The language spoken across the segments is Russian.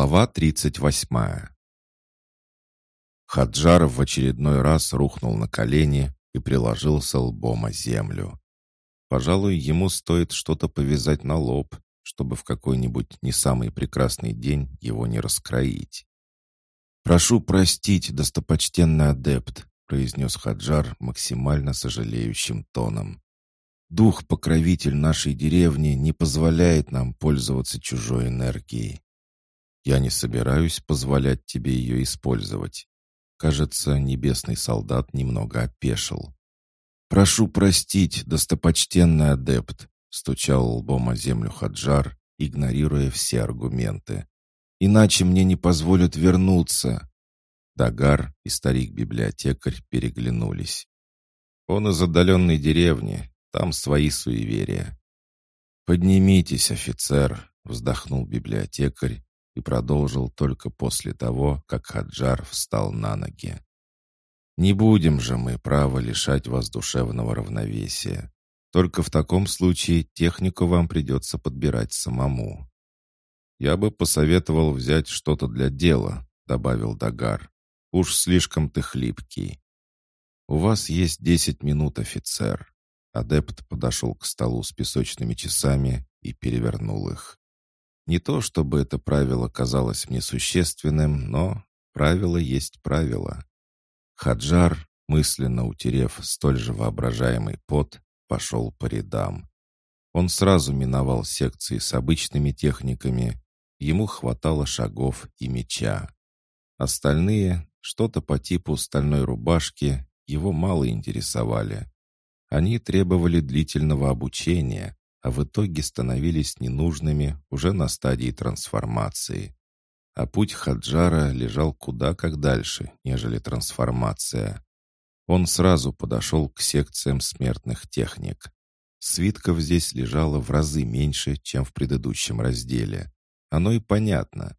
Глава 38 Хаджаров в очередной раз рухнул на колени и приложился лбом о землю. Пожалуй, ему стоит что-то повязать на лоб, чтобы в какой-нибудь не самый прекрасный день его не раскроить. «Прошу простить, достопочтенный адепт», произнес Хаджар максимально сожалеющим тоном. «Дух-покровитель нашей деревни не позволяет нам пользоваться чужой энергией. Я не собираюсь позволять тебе ее использовать. Кажется, небесный солдат немного опешил. «Прошу простить, достопочтенный адепт», — стучал лбом о землю Хаджар, игнорируя все аргументы. «Иначе мне не позволят вернуться». Дагар и старик-библиотекарь переглянулись. «Он из отдаленной деревни, там свои суеверия». «Поднимитесь, офицер», — вздохнул библиотекарь и продолжил только после того, как Хаджар встал на ноги. «Не будем же мы право лишать вас душевного равновесия. Только в таком случае технику вам придется подбирать самому». «Я бы посоветовал взять что-то для дела», — добавил Дагар. «Уж слишком ты хлипкий». «У вас есть десять минут, офицер». Адепт подошел к столу с песочными часами и перевернул их. Не то чтобы это правило казалось мне существенным, но правило есть правило. Хаджар, мысленно утерев столь же воображаемый пот, пошел по рядам. Он сразу миновал секции с обычными техниками, ему хватало шагов и меча. Остальные, что-то по типу стальной рубашки, его мало интересовали. Они требовали длительного обучения, а в итоге становились ненужными уже на стадии трансформации. А путь Хаджара лежал куда как дальше, нежели трансформация. Он сразу подошел к секциям смертных техник. Свитков здесь лежало в разы меньше, чем в предыдущем разделе. Оно и понятно.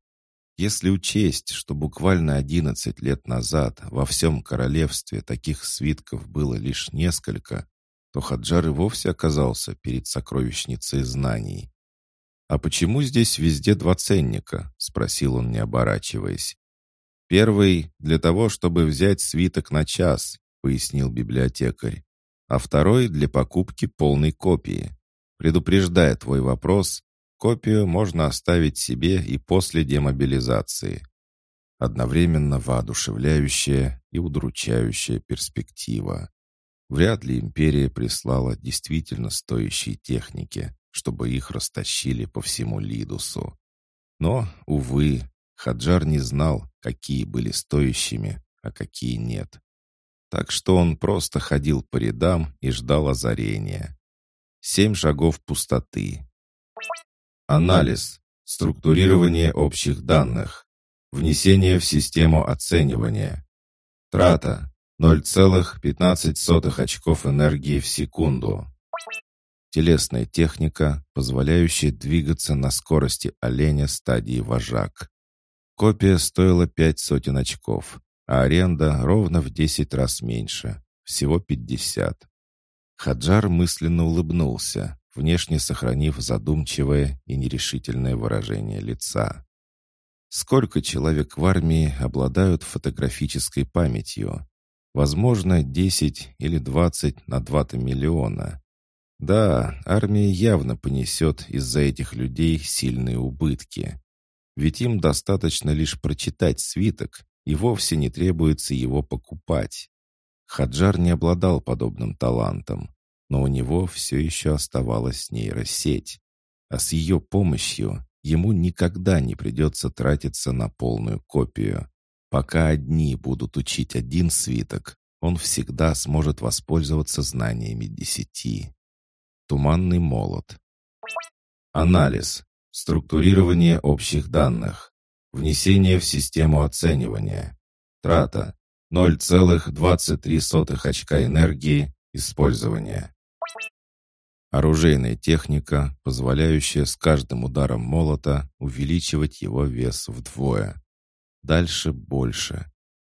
Если учесть, что буквально 11 лет назад во всем королевстве таких свитков было лишь несколько, то Хаджар и вовсе оказался перед сокровищницей знаний. «А почему здесь везде два ценника?» — спросил он, не оборачиваясь. «Первый — для того, чтобы взять свиток на час», — пояснил библиотекарь. «А второй — для покупки полной копии. Предупреждая твой вопрос, копию можно оставить себе и после демобилизации». Одновременно воодушевляющая и удручающая перспектива. Вряд ли империя прислала действительно стоящие техники, чтобы их растащили по всему Лидусу. Но, увы, Хаджар не знал, какие были стоящими, а какие нет. Так что он просто ходил по рядам и ждал озарения. Семь шагов пустоты. Анализ. Структурирование общих данных. Внесение в систему оценивания. Трата. 0,15 очков энергии в секунду. Телесная техника, позволяющая двигаться на скорости оленя стадии вожак. Копия стоила пять сотен очков, а аренда ровно в 10 раз меньше, всего 50. Хаджар мысленно улыбнулся, внешне сохранив задумчивое и нерешительное выражение лица. Сколько человек в армии обладают фотографической памятью? Возможно, 10 или 20 на 2 миллиона. Да, армия явно понесет из-за этих людей сильные убытки. Ведь им достаточно лишь прочитать свиток, и вовсе не требуется его покупать. Хаджар не обладал подобным талантом, но у него все еще оставалась нейросеть. А с ее помощью ему никогда не придется тратиться на полную копию. Пока одни будут учить один свиток, он всегда сможет воспользоваться знаниями десяти. Туманный молот. Анализ. Структурирование общих данных. Внесение в систему оценивания. Трата. 0,23 очка энергии. Использование. Оружейная техника, позволяющая с каждым ударом молота увеличивать его вес вдвое. Дальше больше.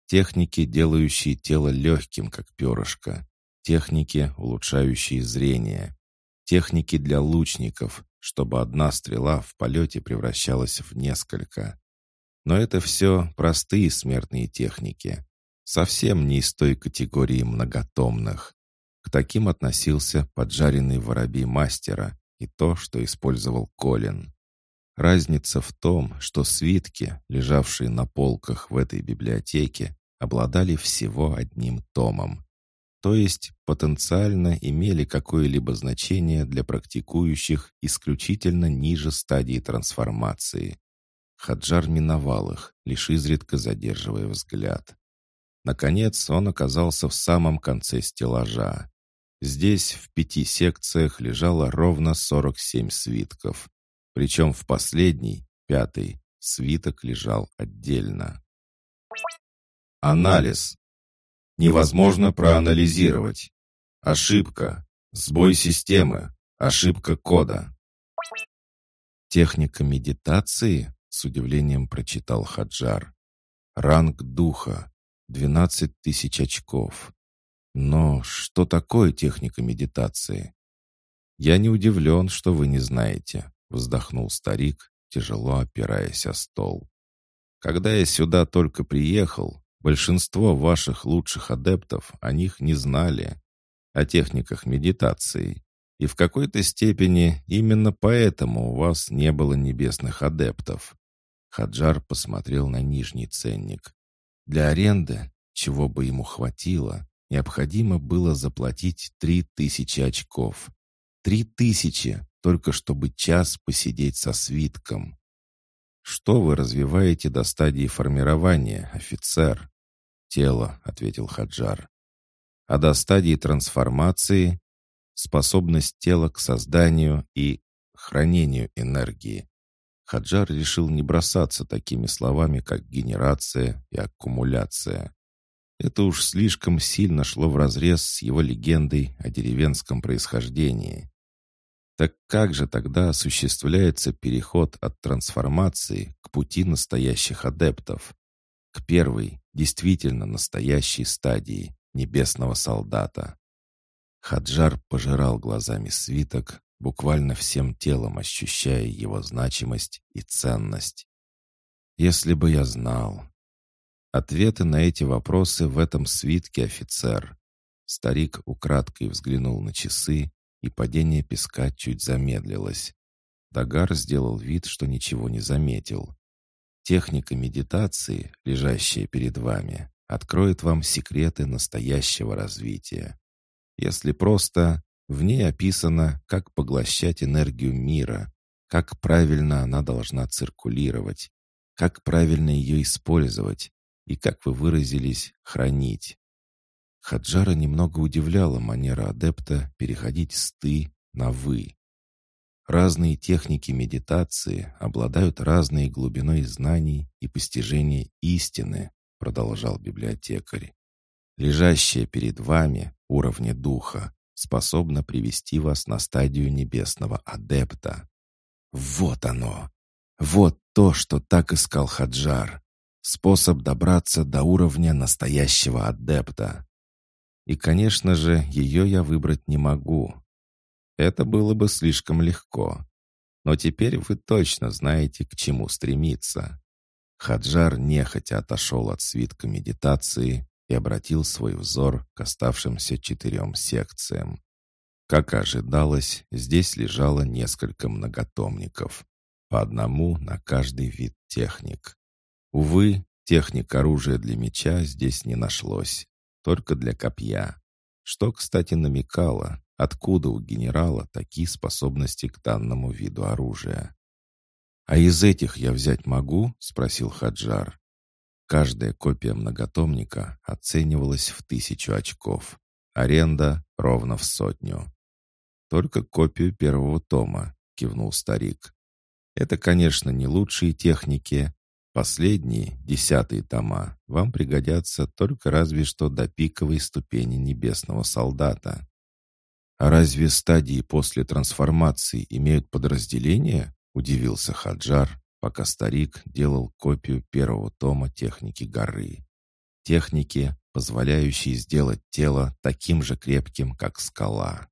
Техники, делающие тело легким, как перышко. Техники, улучшающие зрение. Техники для лучников, чтобы одна стрела в полете превращалась в несколько. Но это все простые смертные техники. Совсем не из той категории многотомных. К таким относился поджаренный воробей мастера и то, что использовал Колин. Разница в том, что свитки, лежавшие на полках в этой библиотеке, обладали всего одним томом. То есть потенциально имели какое-либо значение для практикующих исключительно ниже стадии трансформации. Хаджар миновал их, лишь изредка задерживая взгляд. Наконец он оказался в самом конце стеллажа. Здесь в пяти секциях лежало ровно 47 свитков. Причем в последний, пятый, свиток лежал отдельно. Анализ. Невозможно проанализировать. Ошибка. Сбой системы. Ошибка кода. Техника медитации, с удивлением прочитал Хаджар. Ранг духа. 12 тысяч очков. Но что такое техника медитации? Я не удивлен, что вы не знаете вздохнул старик, тяжело опираясь о стол. Когда я сюда только приехал, большинство ваших лучших адептов о них не знали, о техниках медитации. И в какой-то степени именно поэтому у вас не было небесных адептов. Хаджар посмотрел на нижний ценник. Для аренды, чего бы ему хватило, необходимо было заплатить три тысячи очков. Три тысячи! Только чтобы час посидеть со свитком. «Что вы развиваете до стадии формирования, офицер?» «Тело», — ответил Хаджар. «А до стадии трансформации — способность тела к созданию и хранению энергии». Хаджар решил не бросаться такими словами, как генерация и аккумуляция. Это уж слишком сильно шло вразрез с его легендой о деревенском происхождении. Так как же тогда осуществляется переход от трансформации к пути настоящих адептов? К первой, действительно настоящей стадии небесного солдата. Хаджар пожирал глазами свиток, буквально всем телом ощущая его значимость и ценность. Если бы я знал. Ответы на эти вопросы в этом свитке, офицер. Старик украдкой взглянул на часы и падение песка чуть замедлилось. Дагар сделал вид, что ничего не заметил. Техника медитации, лежащая перед вами, откроет вам секреты настоящего развития. Если просто, в ней описано, как поглощать энергию мира, как правильно она должна циркулировать, как правильно ее использовать и, как вы выразились, хранить. Хаджара немного удивляла манера адепта переходить с «ты» на «вы». Разные техники медитации обладают разной глубиной знаний и постижения истины, продолжал библиотекарь. Лежащее перед вами уровне духа способно привести вас на стадию небесного адепта. Вот оно! Вот то, что так искал Хаджар. Способ добраться до уровня настоящего адепта. И, конечно же, ее я выбрать не могу. Это было бы слишком легко. Но теперь вы точно знаете, к чему стремиться. Хаджар нехотя отошел от свитка медитации и обратил свой взор к оставшимся четырем секциям. Как ожидалось, здесь лежало несколько многотомников, по одному на каждый вид техник. Увы, техник оружия для меча здесь не нашлось только для копья. Что, кстати, намекало, откуда у генерала такие способности к данному виду оружия. «А из этих я взять могу?» — спросил Хаджар. Каждая копия многотомника оценивалась в тысячу очков. Аренда ровно в сотню. «Только копию первого тома», — кивнул старик. «Это, конечно, не лучшие техники, Последние, десятые тома, вам пригодятся только разве что до пиковой ступени небесного солдата. А разве стадии после трансформации имеют подразделения? Удивился Хаджар, пока старик делал копию первого тома техники горы. Техники, позволяющей сделать тело таким же крепким, как скала.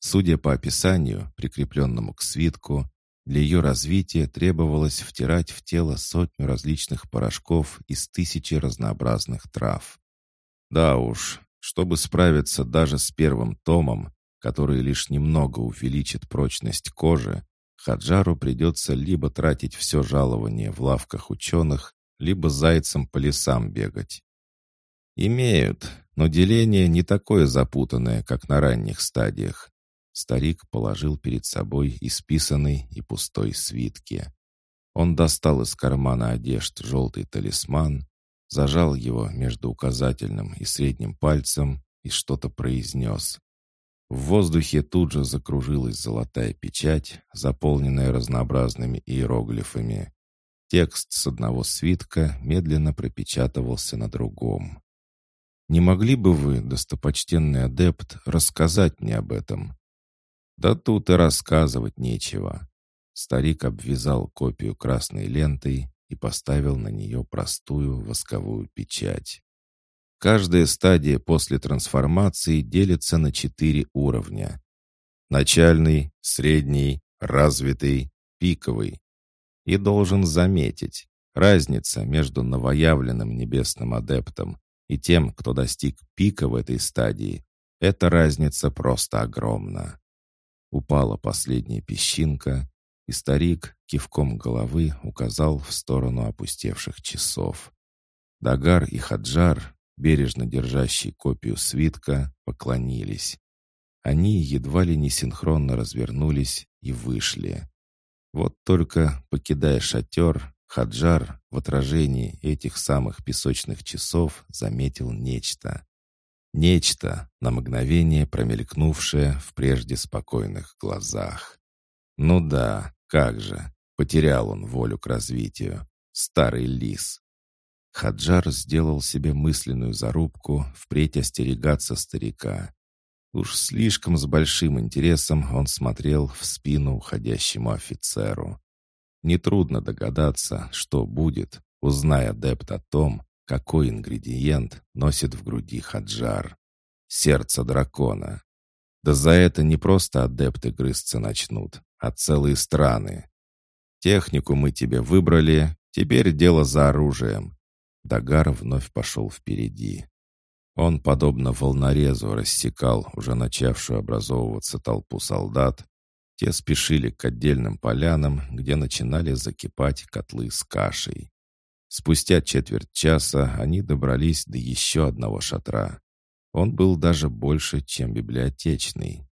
Судя по описанию, прикрепленному к свитку, Для ее развития требовалось втирать в тело сотню различных порошков из тысячи разнообразных трав. Да уж, чтобы справиться даже с первым томом, который лишь немного увеличит прочность кожи, Хаджару придется либо тратить все жалование в лавках ученых, либо зайцем по лесам бегать. Имеют, но деление не такое запутанное, как на ранних стадиях. Старик положил перед собой исписанный и пустой свитки. Он достал из кармана одежд желтый талисман, зажал его между указательным и средним пальцем и что-то произнес. В воздухе тут же закружилась золотая печать, заполненная разнообразными иероглифами. Текст с одного свитка медленно пропечатывался на другом. «Не могли бы вы, достопочтенный адепт, рассказать мне об этом?» «Да тут и рассказывать нечего». Старик обвязал копию красной лентой и поставил на нее простую восковую печать. Каждая стадия после трансформации делится на четыре уровня. Начальный, средний, развитый, пиковый. И должен заметить, разница между новоявленным небесным адептом и тем, кто достиг пика в этой стадии, эта разница просто огромна. Упала последняя песчинка, и старик кивком головы указал в сторону опустевших часов. Дагар и Хаджар, бережно держащие копию свитка, поклонились. Они едва ли не синхронно развернулись и вышли. Вот только, покидая шатер, Хаджар в отражении этих самых песочных часов заметил нечто. Нечто, на мгновение промелькнувшее в прежде спокойных глазах. Ну да, как же, потерял он волю к развитию. Старый лис. Хаджар сделал себе мысленную зарубку впредь остерегаться старика. Уж слишком с большим интересом он смотрел в спину уходящему офицеру. Нетрудно догадаться, что будет, узная адепт о том, какой ингредиент носит в груди Хаджар. Сердце дракона. Да за это не просто адепты грызться начнут, а целые страны. Технику мы тебе выбрали, теперь дело за оружием. Дагар вновь пошел впереди. Он, подобно волнорезу, рассекал уже начавшую образовываться толпу солдат. Те спешили к отдельным полянам, где начинали закипать котлы с кашей. Спустя четверть часа они добрались до еще одного шатра. Он был даже больше, чем библиотечный.